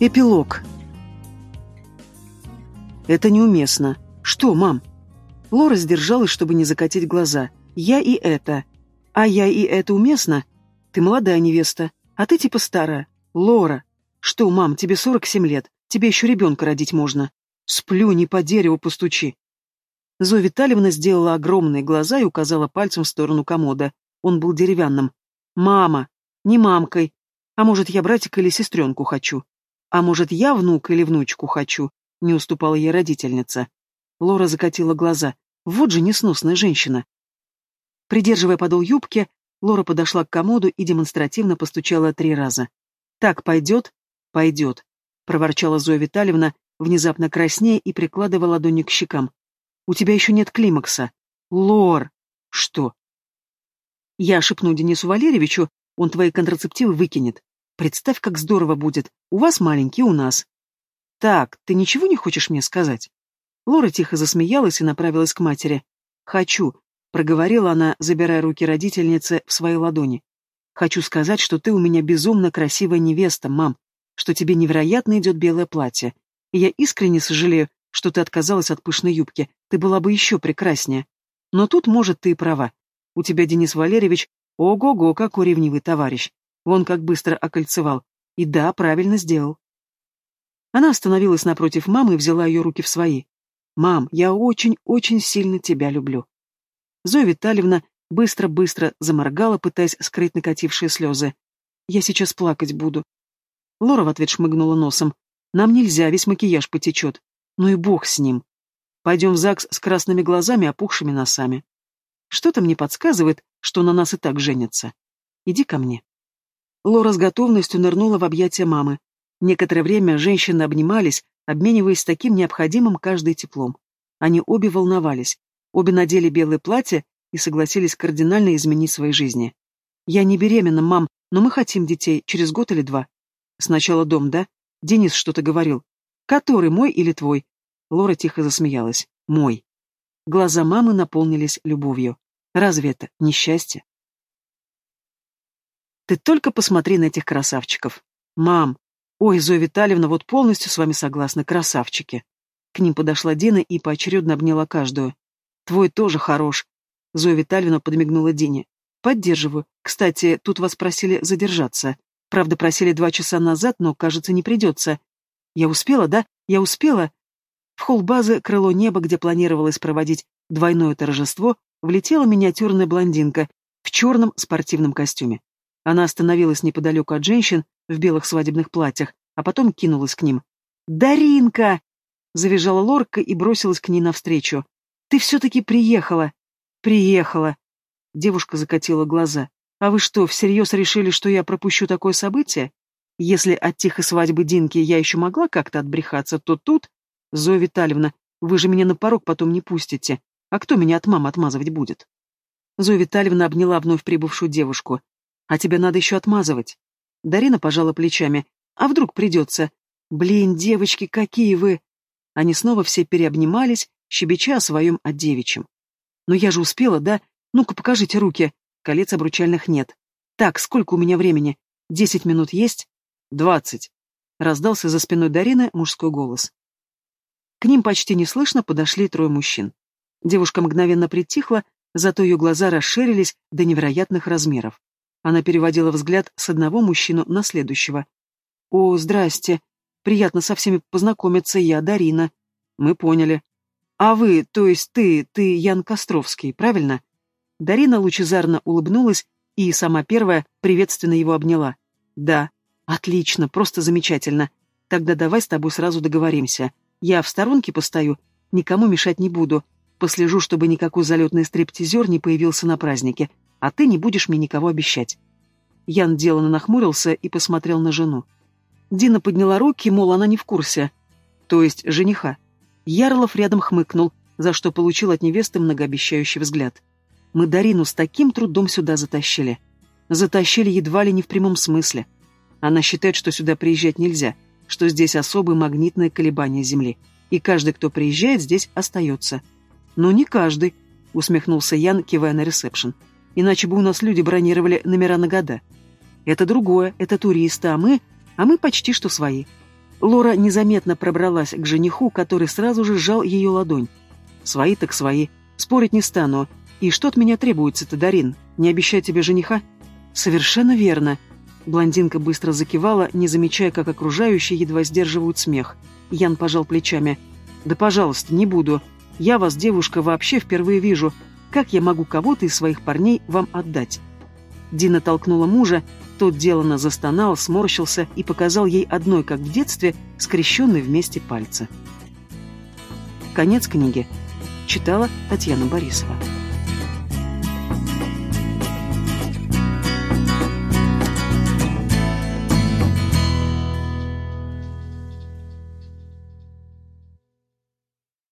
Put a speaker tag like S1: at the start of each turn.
S1: Эпилог. Это неуместно. Что, мам? Лора сдержалась, чтобы не закатить глаза. Я и это. А я и это уместно? Ты молодая невеста, а ты типа старая. Лора. Что, мам, тебе 47 лет. Тебе еще ребенка родить можно. Сплю, не по дереву постучи. Зоя Витальевна сделала огромные глаза и указала пальцем в сторону комода. Он был деревянным. «Мама! Не мамкой! А может, я братика или сестренку хочу? А может, я внук или внучку хочу? Не уступала ей родительница. Лора закатила глаза. Вот же несносная женщина. Придерживая подол юбки, Лора подошла к комоду и демонстративно постучала три раза. «Так пойдет?» «Пойдет», — проворчала Зоя Витальевна, внезапно краснея и прикладывая ладони к щекам. «У тебя еще нет климакса». «Лор!» «Что?» «Я шепну Денису Валерьевичу, он твои контрацептивы выкинет. Представь, как здорово будет. У вас маленький, у нас. Так, ты ничего не хочешь мне сказать? Лора тихо засмеялась и направилась к матери. Хочу, проговорила она, забирая руки родительницы в свои ладони. Хочу сказать, что ты у меня безумно красивая невеста, мам, что тебе невероятно идет белое платье. И я искренне сожалею, что ты отказалась от пышной юбки. Ты была бы еще прекраснее. Но тут, может, ты и права. У тебя, Денис Валерьевич, ого-го, какой ревнивый товарищ. Вон как быстро окольцевал. И да, правильно сделал. Она остановилась напротив мамы и взяла ее руки в свои. «Мам, я очень-очень сильно тебя люблю». Зоя Витальевна быстро-быстро заморгала, пытаясь скрыть накатившие слезы. «Я сейчас плакать буду». Лора в ответ шмыгнула носом. «Нам нельзя, весь макияж потечет. Ну и бог с ним. Пойдем в ЗАГС с красными глазами, опухшими носами. Что-то мне подсказывает, что на нас и так женятся. Иди ко мне». Лора с готовностью нырнула в объятия мамы. Некоторое время женщины обнимались, обмениваясь таким необходимым каждой теплом. Они обе волновались. Обе надели белое платье и согласились кардинально изменить свои жизни. «Я не беременна, мам, но мы хотим детей через год или два». «Сначала дом, да?» Денис что-то говорил. «Который, мой или твой?» Лора тихо засмеялась. «Мой». Глаза мамы наполнились любовью. «Разве это несчастье?» Ты только посмотри на этих красавчиков. Мам! Ой, Зоя Витальевна, вот полностью с вами согласна, красавчики. К ним подошла Дина и поочередно обняла каждую. Твой тоже хорош. Зоя Витальевна подмигнула Дине. Поддерживаю. Кстати, тут вас просили задержаться. Правда, просили два часа назад, но, кажется, не придется. Я успела, да? Я успела? В холл базы «Крыло неба», где планировалось проводить двойное торжество, влетела миниатюрная блондинка в черном спортивном костюме. Она остановилась неподалеку от женщин в белых свадебных платьях, а потом кинулась к ним. «Даринка!» — завизжала Лорка и бросилась к ней навстречу. «Ты все-таки приехала!» «Приехала!» Девушка закатила глаза. «А вы что, всерьез решили, что я пропущу такое событие? Если от тихой свадьбы Динки я еще могла как-то отбрехаться, то тут... Зоя Витальевна, вы же меня на порог потом не пустите. А кто меня от мамы отмазывать будет?» Зоя Витальевна обняла вновь прибывшую девушку. А тебе надо еще отмазывать. Дарина пожала плечами. А вдруг придется? Блин, девочки, какие вы! Они снова все переобнимались, щебеча о своем от девичьем. Но я же успела, да? Ну-ка, покажите руки. Колец обручальных нет. Так, сколько у меня времени? Десять минут есть? Двадцать. Раздался за спиной Дарины мужской голос. К ним почти неслышно подошли трое мужчин. Девушка мгновенно притихла, зато ее глаза расширились до невероятных размеров. Она переводила взгляд с одного мужчину на следующего. «О, здрасте. Приятно со всеми познакомиться, я Дарина». «Мы поняли». «А вы, то есть ты, ты Ян Костровский, правильно?» Дарина лучезарно улыбнулась и сама первая приветственно его обняла. «Да». «Отлично, просто замечательно. Тогда давай с тобой сразу договоримся. Я в сторонке постою, никому мешать не буду. Послежу, чтобы никакой залетный стриптизер не появился на празднике а ты не будешь мне никого обещать». Ян деланно нахмурился и посмотрел на жену. Дина подняла руки, мол, она не в курсе. То есть жениха. Ярлов рядом хмыкнул, за что получил от невесты многообещающий взгляд. Мы Дарину с таким трудом сюда затащили. Затащили едва ли не в прямом смысле. Она считает, что сюда приезжать нельзя, что здесь особые магнитные колебания Земли. И каждый, кто приезжает, здесь остается. Но не каждый, усмехнулся Ян, кивая на ресепшн иначе бы у нас люди бронировали номера на года. Это другое, это туристы, а мы... а мы почти что свои. Лора незаметно пробралась к жениху, который сразу же сжал ее ладонь. «Свои так свои. Спорить не стану. И что от меня требуется-то, Дарин? Не обещать тебе жениха?» «Совершенно верно». Блондинка быстро закивала, не замечая, как окружающие едва сдерживают смех. Ян пожал плечами. «Да, пожалуйста, не буду. Я вас, девушка, вообще впервые вижу. Как я могу кого-то из своих парней вам отдать?» Дина толкнула мужа, тот деланно застонал, сморщился и показал ей одной, как в детстве, скрещенные вместе пальцы. Конец книги. Читала Татьяна Борисова.